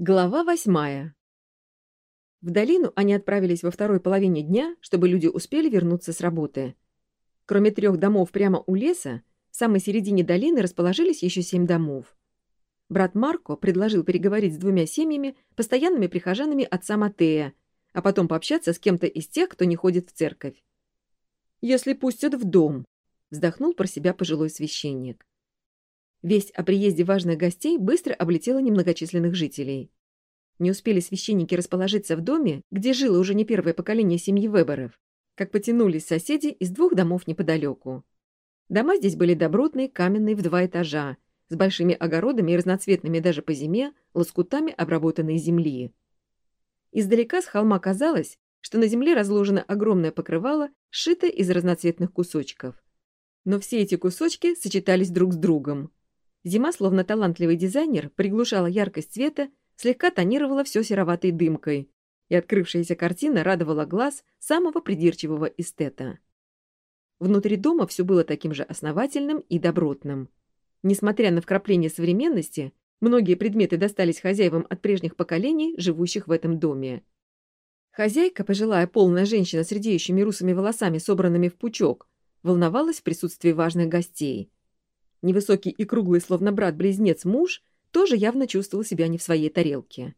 Глава восьмая. В долину они отправились во второй половине дня, чтобы люди успели вернуться с работы. Кроме трех домов прямо у леса, в самой середине долины расположились еще семь домов. Брат Марко предложил переговорить с двумя семьями, постоянными прихожанами отца Матея, а потом пообщаться с кем-то из тех, кто не ходит в церковь. «Если пустят в дом», — вздохнул про себя пожилой священник. Весть о приезде важных гостей быстро облетела немногочисленных жителей. Не успели священники расположиться в доме, где жило уже не первое поколение семьи Веберов, как потянулись соседи из двух домов неподалеку. Дома здесь были добротные, каменные в два этажа, с большими огородами и разноцветными даже по зиме лоскутами обработанной земли. Издалека с холма казалось, что на земле разложено огромное покрывало, сшитое из разноцветных кусочков. Но все эти кусочки сочетались друг с другом. Зима, словно талантливый дизайнер, приглушала яркость цвета, слегка тонировала все сероватой дымкой, и открывшаяся картина радовала глаз самого придирчивого эстета. Внутри дома все было таким же основательным и добротным. Несмотря на вкрапление современности, многие предметы достались хозяевам от прежних поколений, живущих в этом доме. Хозяйка, пожилая полная женщина с редеющими русыми волосами, собранными в пучок, волновалась в присутствии важных гостей – Невысокий и круглый, словно брат-близнец муж, тоже явно чувствовал себя не в своей тарелке.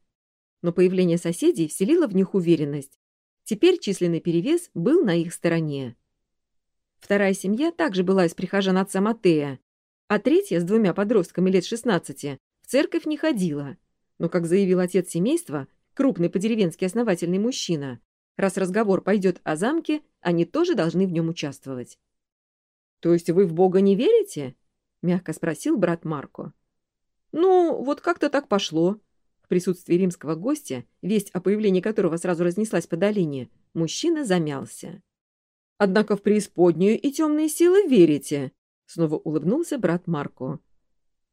Но появление соседей вселило в них уверенность. Теперь численный перевес был на их стороне. Вторая семья также была из прихожан отца Матея, а третья с двумя подростками лет 16 в церковь не ходила. Но, как заявил отец семейства, крупный по-деревенски основательный мужчина, раз разговор пойдет о замке, они тоже должны в нем участвовать. «То есть вы в Бога не верите?» — мягко спросил брат Марко. «Ну, вот как-то так пошло». В присутствии римского гостя, весть о появлении которого сразу разнеслась по долине, мужчина замялся. «Однако в преисподнюю и темные силы верите», — снова улыбнулся брат Марко.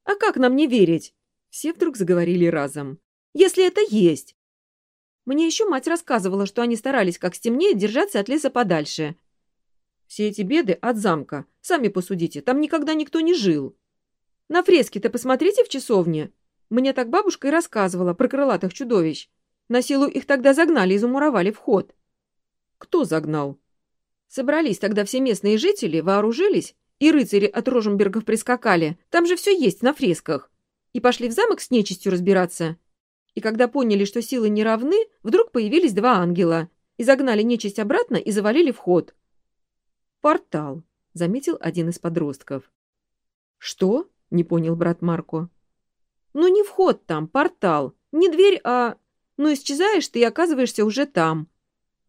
«А как нам не верить?» Все вдруг заговорили разом. «Если это есть!» Мне еще мать рассказывала, что они старались, как стемнеет, держаться от леса подальше. Все эти беды от замка. Сами посудите, там никогда никто не жил. На фрески-то посмотрите в часовне. Мне так бабушка и рассказывала про крылатых чудовищ. На силу их тогда загнали и замуровали вход. Кто загнал? Собрались тогда все местные жители, вооружились, и рыцари от Роженбергов прискакали. Там же все есть на фресках. И пошли в замок с нечистью разбираться. И когда поняли, что силы не равны, вдруг появились два ангела. И загнали нечисть обратно и завалили вход. «Портал», — заметил один из подростков. «Что?» — не понял брат Марко. «Ну не вход там, портал. Не дверь, а... Ну исчезаешь ты и оказываешься уже там.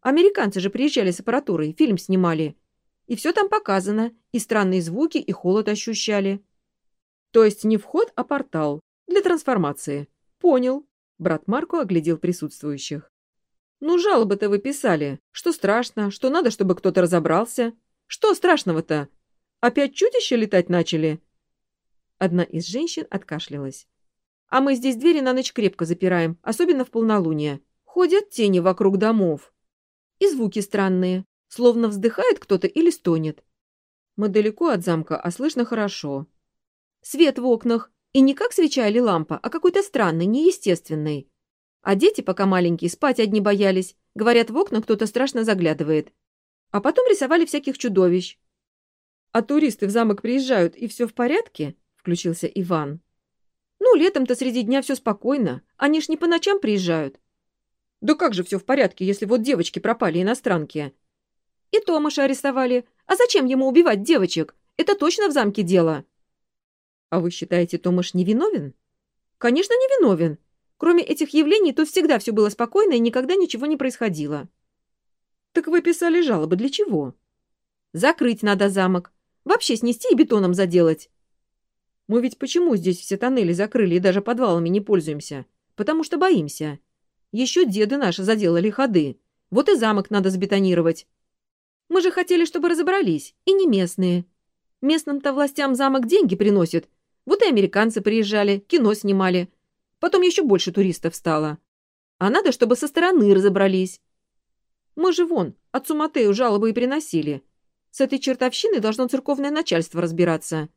Американцы же приезжали с аппаратурой, фильм снимали. И все там показано, и странные звуки, и холод ощущали. То есть не вход, а портал. Для трансформации. Понял. Брат Марко оглядел присутствующих. Ну, жалобы-то вы писали. Что страшно, что надо, чтобы кто-то разобрался. Что страшного-то? Опять чудища летать начали?» Одна из женщин откашлялась. «А мы здесь двери на ночь крепко запираем, особенно в полнолуние. Ходят тени вокруг домов. И звуки странные, словно вздыхает кто-то или стонет. Мы далеко от замка, а слышно хорошо. Свет в окнах, и не как свеча или лампа, а какой-то странный, неестественный. А дети, пока маленькие, спать одни боялись. Говорят, в окна кто-то страшно заглядывает. А потом рисовали всяких чудовищ. А туристы в замок приезжают, и все в порядке? Включился Иван. Ну, летом-то среди дня все спокойно. Они ж не по ночам приезжают. Да как же все в порядке, если вот девочки пропали иностранки? И Томаша арестовали. А зачем ему убивать девочек? Это точно в замке дело. А вы считаете, Томаш невиновен? Конечно, невиновен. Кроме этих явлений, тут всегда все было спокойно и никогда ничего не происходило. Так вы писали жалобы для чего? Закрыть надо замок. Вообще снести и бетоном заделать. Мы ведь почему здесь все тоннели закрыли и даже подвалами не пользуемся? Потому что боимся. Еще деды наши заделали ходы. Вот и замок надо сбетонировать. Мы же хотели, чтобы разобрались. И не местные. Местным-то властям замок деньги приносит. Вот и американцы приезжали, кино снимали. Потом еще больше туристов стало. А надо, чтобы со стороны разобрались. Мы же вон, отцу Матею жалобы и приносили. С этой чертовщиной должно церковное начальство разбираться».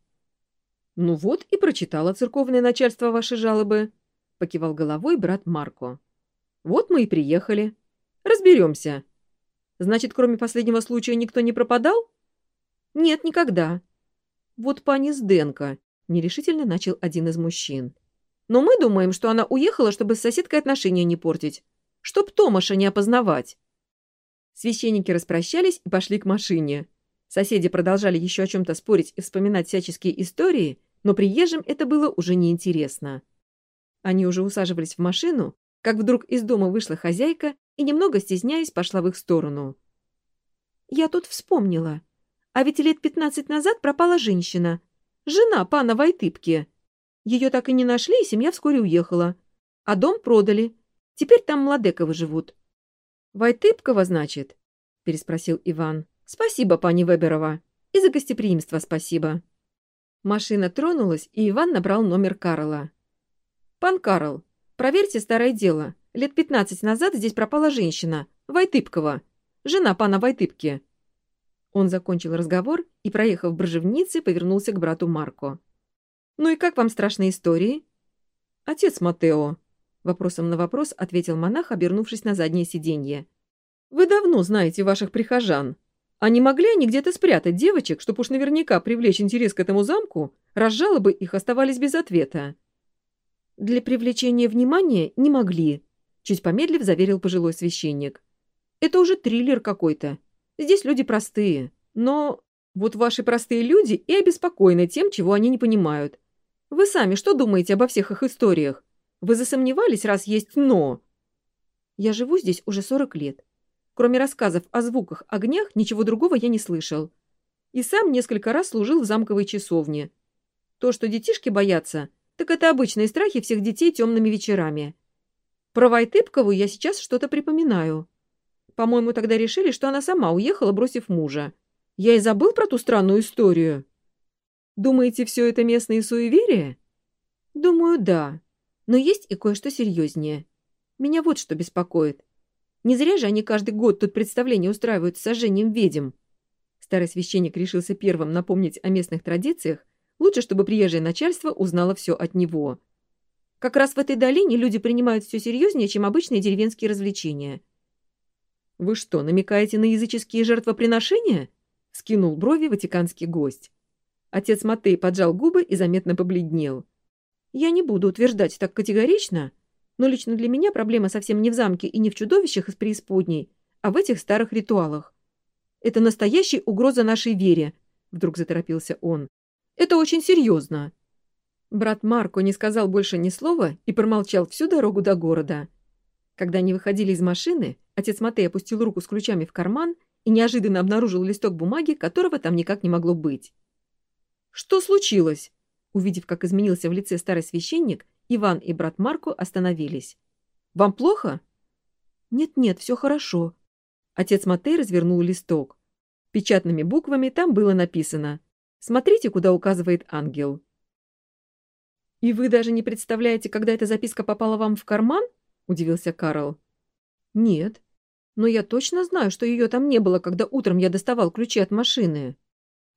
«Ну вот и прочитало церковное начальство ваши жалобы», — покивал головой брат Марко. Вот мы и приехали. Разберемся. Значит, кроме последнего случая никто не пропадал? Нет, никогда. Вот пани Сденко, нерешительно начал один из мужчин. Но мы думаем, что она уехала, чтобы с соседкой отношения не портить. Чтоб Томаша не опознавать. Священники распрощались и пошли к машине. Соседи продолжали еще о чем-то спорить и вспоминать всяческие истории, но приезжим это было уже неинтересно. Они уже усаживались в машину, как вдруг из дома вышла хозяйка и, немного стесняясь, пошла в их сторону. «Я тут вспомнила. А ведь лет пятнадцать назад пропала женщина. Жена пана Вайтыпки. Ее так и не нашли, и семья вскоре уехала. А дом продали. Теперь там Младековы живут». «Вайтыпкова, значит?» — переспросил Иван. «Спасибо, пани Веберова. И за гостеприимство спасибо». Машина тронулась, и Иван набрал номер Карла. «Пан Карл, проверьте старое дело. Лет пятнадцать назад здесь пропала женщина, Вайтыпкова, жена пана Вайтыпки». Он закончил разговор и, проехав в Брожевнице, повернулся к брату Марко. «Ну и как вам страшные истории?» «Отец Матео», — вопросом на вопрос ответил монах, обернувшись на заднее сиденье. «Вы давно знаете ваших прихожан. А не могли они где-то спрятать девочек, чтобы уж наверняка привлечь интерес к этому замку, раз жалобы их оставались без ответа?» «Для привлечения внимания не могли», — чуть помедлив заверил пожилой священник. «Это уже триллер какой-то. Здесь люди простые. Но вот ваши простые люди и обеспокоены тем, чего они не понимают. Вы сами что думаете обо всех их историях? Вы засомневались, раз есть «но»?» «Я живу здесь уже 40 лет. Кроме рассказов о звуках, огнях, ничего другого я не слышал. И сам несколько раз служил в замковой часовне. То, что детишки боятся — так это обычные страхи всех детей темными вечерами. Про Вайтыпкову я сейчас что-то припоминаю. По-моему, тогда решили, что она сама уехала, бросив мужа. Я и забыл про ту странную историю. Думаете, все это местные суеверия? Думаю, да. Но есть и кое-что серьезнее. Меня вот что беспокоит. Не зря же они каждый год тут представление устраивают с сожжением ведьм. Старый священник решился первым напомнить о местных традициях, Лучше, чтобы приезжее начальство узнало все от него. Как раз в этой долине люди принимают все серьезнее, чем обычные деревенские развлечения. «Вы что, намекаете на языческие жертвоприношения?» — скинул брови ватиканский гость. Отец Матей поджал губы и заметно побледнел. «Я не буду утверждать так категорично, но лично для меня проблема совсем не в замке и не в чудовищах из преисподней, а в этих старых ритуалах. Это настоящая угроза нашей вере», — вдруг заторопился он. Это очень серьезно». Брат Марко не сказал больше ни слова и промолчал всю дорогу до города. Когда они выходили из машины, отец Матей опустил руку с ключами в карман и неожиданно обнаружил листок бумаги, которого там никак не могло быть. «Что случилось?» Увидев, как изменился в лице старый священник, Иван и брат Марко остановились. «Вам плохо?» «Нет-нет, все хорошо». Отец Матей развернул листок. Печатными буквами там было написано Смотрите, куда указывает ангел. «И вы даже не представляете, когда эта записка попала вам в карман?» — удивился Карл. «Нет. Но я точно знаю, что ее там не было, когда утром я доставал ключи от машины.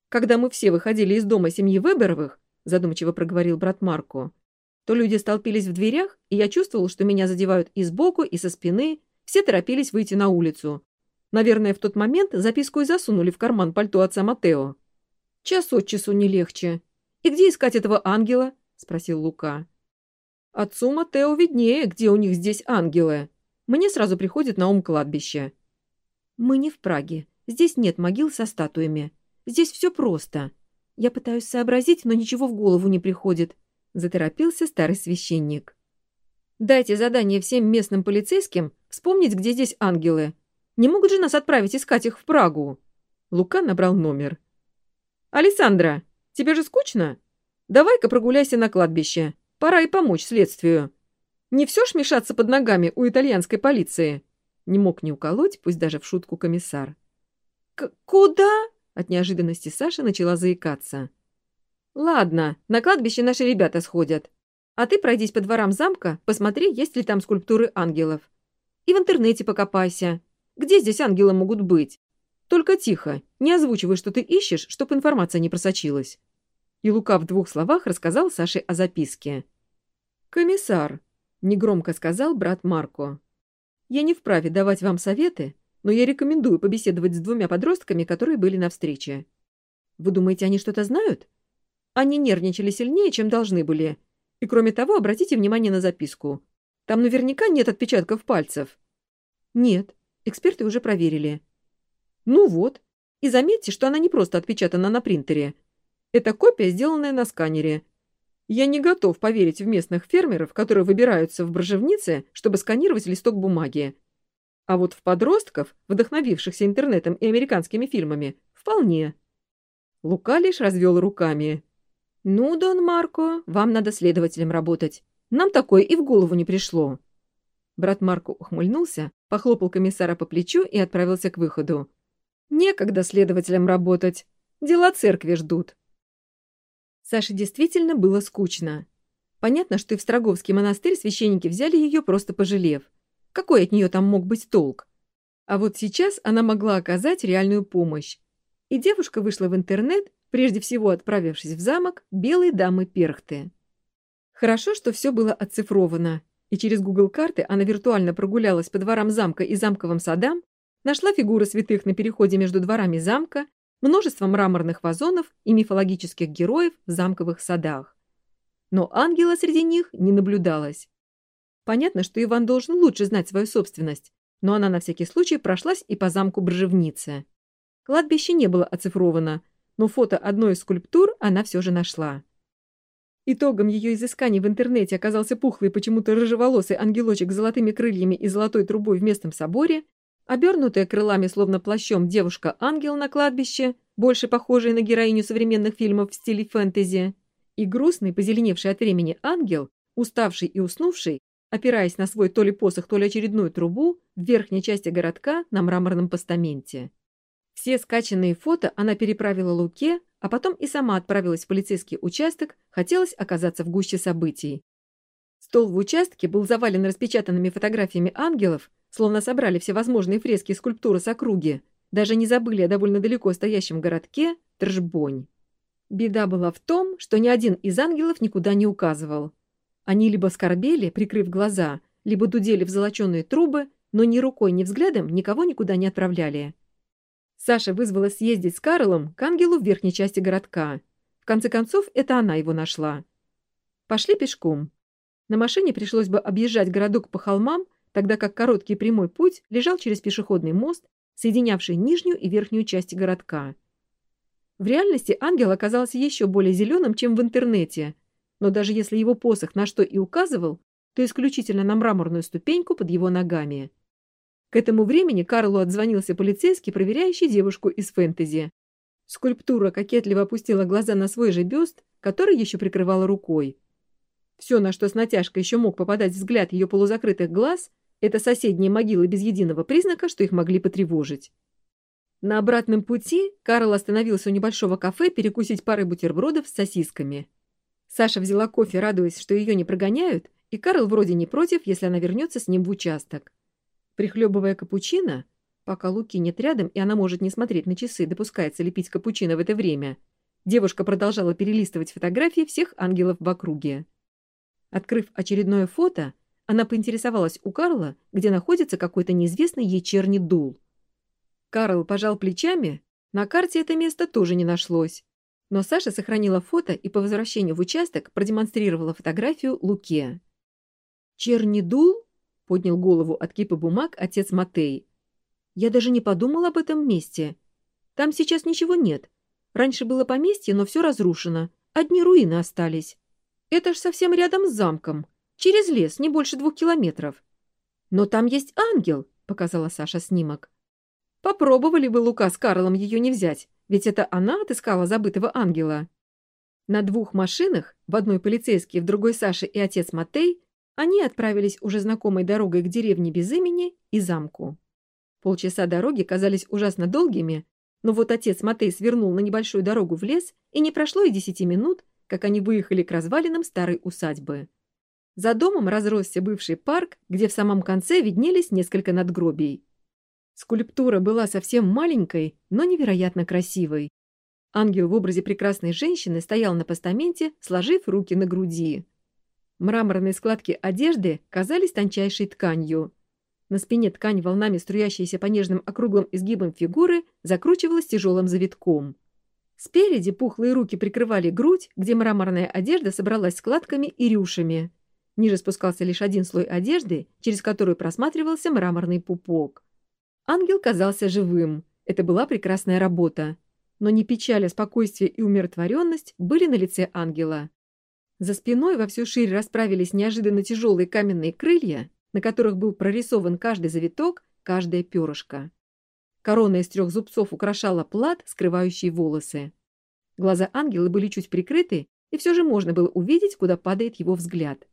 Когда мы все выходили из дома семьи Веберовых, — задумчиво проговорил брат Марко, — то люди столпились в дверях, и я чувствовал, что меня задевают и сбоку, и со спины. Все торопились выйти на улицу. Наверное, в тот момент записку и засунули в карман пальто отца Матео. Час от часу не легче. И где искать этого ангела? — спросил Лука. Отцу Матео виднее, где у них здесь ангелы. Мне сразу приходит на ум кладбище. Мы не в Праге. Здесь нет могил со статуями. Здесь все просто. Я пытаюсь сообразить, но ничего в голову не приходит. Заторопился старый священник. Дайте задание всем местным полицейским вспомнить, где здесь ангелы. Не могут же нас отправить искать их в Прагу? Лука набрал номер. «Александра, тебе же скучно? Давай-ка прогуляйся на кладбище. Пора и помочь следствию. Не все ж мешаться под ногами у итальянской полиции?» Не мог не уколоть, пусть даже в шутку комиссар. «Куда?» — от неожиданности Саша начала заикаться. «Ладно, на кладбище наши ребята сходят. А ты пройдись по дворам замка, посмотри, есть ли там скульптуры ангелов. И в интернете покопайся. Где здесь ангелы могут быть? Только тихо, не озвучивай, что ты ищешь, чтоб информация не просочилась». И Лука в двух словах рассказал Саше о записке. «Комиссар», — негромко сказал брат Марко. «Я не вправе давать вам советы, но я рекомендую побеседовать с двумя подростками, которые были на встрече. Вы думаете, они что-то знают? Они нервничали сильнее, чем должны были. И кроме того, обратите внимание на записку. Там наверняка нет отпечатков пальцев. Нет, эксперты уже проверили. Ну вот. И заметьте, что она не просто отпечатана на принтере. Это копия, сделанная на сканере. Я не готов поверить в местных фермеров, которые выбираются в брожевнице, чтобы сканировать листок бумаги. А вот в подростков, вдохновившихся интернетом и американскими фильмами, вполне. Лука лишь развел руками. «Ну, Дон Марко, вам надо следователем работать. Нам такое и в голову не пришло». Брат Марко ухмыльнулся, похлопал комиссара по плечу и отправился к выходу. «Некогда следователем работать. Дела церкви ждут». Саше действительно было скучно. Понятно, что и в Строговский монастырь священники взяли ее, просто пожалев. Какой от нее там мог быть толк? А вот сейчас она могла оказать реальную помощь. И девушка вышла в интернет, прежде всего отправившись в замок Белой дамы Перхты. Хорошо, что все было оцифровано, и через Google карты она виртуально прогулялась по дворам замка и замковым садам, нашла фигуры святых на переходе между дворами замка множество мраморных вазонов и мифологических героев в замковых садах. Но ангела среди них не наблюдалось. Понятно, что Иван должен лучше знать свою собственность, но она на всякий случай прошлась и по замку Бржевницы. Кладбище не было оцифровано, но фото одной из скульптур она все же нашла. Итогом ее изысканий в интернете оказался пухлый почему-то рыжеволосый ангелочек с золотыми крыльями и золотой трубой в местном соборе, Обернутая крылами, словно плащом, девушка-ангел на кладбище, больше похожая на героиню современных фильмов в стиле фэнтези, и грустный, позеленевший от времени ангел, уставший и уснувший, опираясь на свой то ли посох, то ли очередную трубу в верхней части городка на мраморном постаменте. Все скачанные фото она переправила Луке, а потом и сама отправилась в полицейский участок, хотелось оказаться в гуще событий. Стол в участке был завален распечатанными фотографиями ангелов, словно собрали всевозможные фрески и скульптуры с округи, даже не забыли о довольно далеко стоящем городке Тржбонь. Беда была в том, что ни один из ангелов никуда не указывал. Они либо скорбели, прикрыв глаза, либо дудели в золоченые трубы, но ни рукой, ни взглядом никого никуда не отправляли. Саша вызвала съездить с Карлом к ангелу в верхней части городка. В конце концов, это она его нашла. Пошли пешком. На машине пришлось бы объезжать городок по холмам, тогда как короткий прямой путь лежал через пешеходный мост, соединявший нижнюю и верхнюю части городка. В реальности ангел оказался еще более зеленым, чем в интернете, но даже если его посох на что и указывал, то исключительно на мраморную ступеньку под его ногами. К этому времени Карлу отзвонился полицейский, проверяющий девушку из фэнтези. Скульптура кокетливо опустила глаза на свой же бюст, который еще прикрывала рукой. Все, на что с натяжкой еще мог попадать взгляд ее полузакрытых глаз, это соседние могилы без единого признака, что их могли потревожить. На обратном пути Карл остановился у небольшого кафе перекусить парой бутербродов с сосисками. Саша взяла кофе, радуясь, что ее не прогоняют, и Карл вроде не против, если она вернется с ним в участок. Прихлебывая капучино, пока Луки нет рядом, и она может не смотреть на часы, допускается ли пить капучино в это время, девушка продолжала перелистывать фотографии всех ангелов в округе. Открыв очередное фото, она поинтересовалась у Карла, где находится какой-то неизвестный ей черный дул. Карл пожал плечами, на карте это место тоже не нашлось. Но Саша сохранила фото и по возвращению в участок продемонстрировала фотографию Луке. «Черный дул?» — поднял голову от кипа бумаг отец Матей. «Я даже не подумал об этом месте. Там сейчас ничего нет. Раньше было поместье, но все разрушено. Одни руины остались. Это ж совсем рядом с замком. Через лес, не больше двух километров. Но там есть ангел, показала Саша снимок. Попробовали бы Лука с Карлом ее не взять, ведь это она отыскала забытого ангела. На двух машинах, в одной полицейский, в другой Саша и отец Матей, они отправились уже знакомой дорогой к деревне без имени и замку. Полчаса дороги казались ужасно долгими, но вот отец Матей свернул на небольшую дорогу в лес, и не прошло и десяти минут, как они выехали к развалинам старой усадьбы. За домом разросся бывший парк, где в самом конце виднелись несколько надгробий. Скульптура была совсем маленькой, но невероятно красивой. Ангел в образе прекрасной женщины стоял на постаменте, сложив руки на груди. Мраморные складки одежды казались тончайшей тканью. На спине ткань, волнами струящаяся по нежным округлым изгибам фигуры, закручивалась тяжелым завитком. Спереди пухлые руки прикрывали грудь, где мраморная одежда собралась складками и рюшами. Ниже спускался лишь один слой одежды, через который просматривался мраморный пупок. Ангел казался живым. Это была прекрасная работа. Но не печаль, а спокойствие и умиротворенность были на лице ангела. За спиной во всю ширь расправились неожиданно тяжелые каменные крылья, на которых был прорисован каждый завиток, каждое перышко. Корона из трех зубцов украшала плат, скрывающий волосы. Глаза ангела были чуть прикрыты, и все же можно было увидеть, куда падает его взгляд.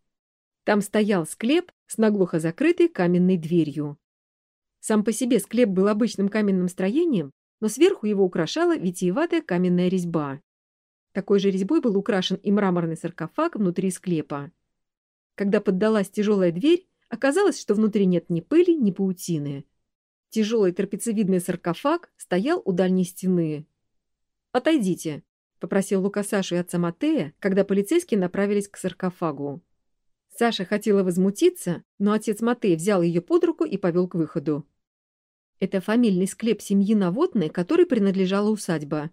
Там стоял склеп с наглухо закрытой каменной дверью. Сам по себе склеп был обычным каменным строением, но сверху его украшала витиеватая каменная резьба. Такой же резьбой был украшен и мраморный саркофаг внутри склепа. Когда поддалась тяжелая дверь, оказалось, что внутри нет ни пыли, ни паутины. Тяжелый трапециевидный саркофаг стоял у дальней стены. «Отойдите», — попросил Лука Сашу и отца Матея, когда полицейские направились к саркофагу. Саша хотела возмутиться, но отец Матей взял ее под руку и повел к выходу. Это фамильный склеп семьи Наводной, которой принадлежала усадьба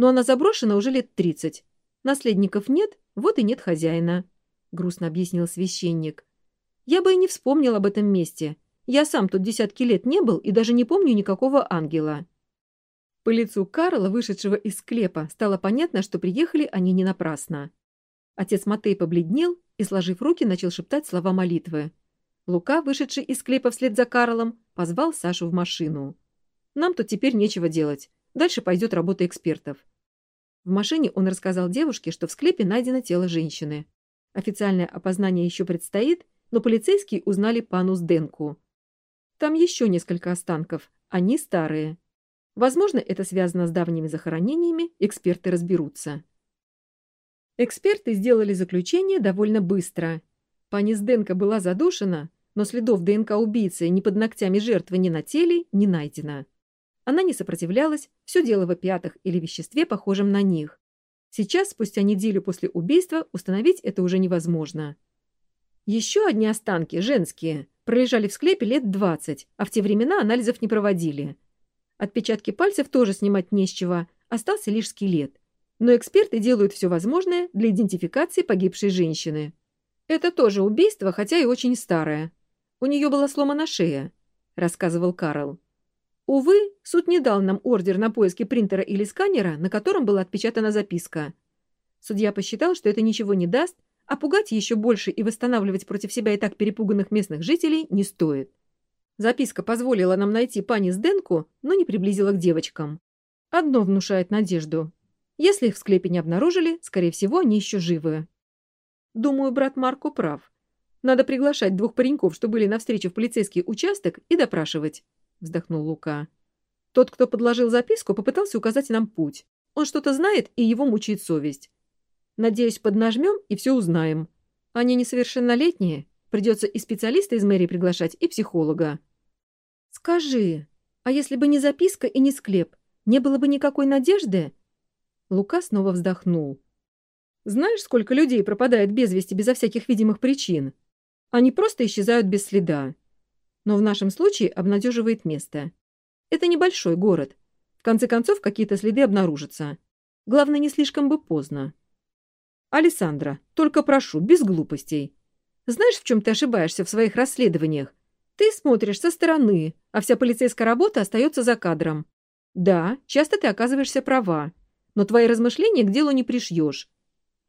но она заброшена уже лет тридцать. Наследников нет, вот и нет хозяина», — грустно объяснил священник. «Я бы и не вспомнил об этом месте. Я сам тут десятки лет не был и даже не помню никакого ангела». По лицу Карла, вышедшего из склепа, стало понятно, что приехали они не напрасно. Отец Матей побледнел и, сложив руки, начал шептать слова молитвы. Лука, вышедший из склепа вслед за Карлом, позвал Сашу в машину. «Нам тут теперь нечего делать. Дальше пойдет работа экспертов. В машине он рассказал девушке, что в склепе найдено тело женщины. Официальное опознание еще предстоит, но полицейские узнали пану Сденку. Там еще несколько останков, они старые. Возможно, это связано с давними захоронениями, эксперты разберутся. Эксперты сделали заключение довольно быстро. Пани Сденко была задушена, но следов ДНК убийцы ни под ногтями жертвы, ни на теле не найдено. Она не сопротивлялась, все дело в опиатах или веществе, похожем на них. Сейчас, спустя неделю после убийства, установить это уже невозможно. Еще одни останки, женские, пролежали в склепе лет 20, а в те времена анализов не проводили. Отпечатки пальцев тоже снимать не с чего, остался лишь скелет. Но эксперты делают все возможное для идентификации погибшей женщины. Это тоже убийство, хотя и очень старое. У нее была сломана шея, рассказывал Карл. Увы, суд не дал нам ордер на поиски принтера или сканера, на котором была отпечатана записка. Судья посчитал, что это ничего не даст, а пугать еще больше и восстанавливать против себя и так перепуганных местных жителей не стоит. Записка позволила нам найти пани Сденку, но не приблизила к девочкам. Одно внушает надежду. Если их в склепе не обнаружили, скорее всего, они еще живы. Думаю, брат Марко прав. Надо приглашать двух пареньков, что были на встрече в полицейский участок, и допрашивать. — вздохнул Лука. «Тот, кто подложил записку, попытался указать нам путь. Он что-то знает, и его мучает совесть. Надеюсь, поднажмем и все узнаем. Они несовершеннолетние. Придется и специалиста из мэрии приглашать, и психолога». «Скажи, а если бы не записка и не склеп, не было бы никакой надежды?» Лука снова вздохнул. «Знаешь, сколько людей пропадает без вести безо всяких видимых причин? Они просто исчезают без следа но в нашем случае обнадеживает место. Это небольшой город. В конце концов, какие-то следы обнаружатся. Главное, не слишком бы поздно. Александра, только прошу, без глупостей. Знаешь, в чем ты ошибаешься в своих расследованиях? Ты смотришь со стороны, а вся полицейская работа остается за кадром. Да, часто ты оказываешься права, но твои размышления к делу не пришьешь.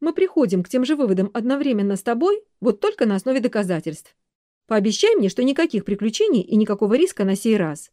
Мы приходим к тем же выводам одновременно с тобой, вот только на основе доказательств. Пообещай мне, что никаких приключений и никакого риска на сей раз.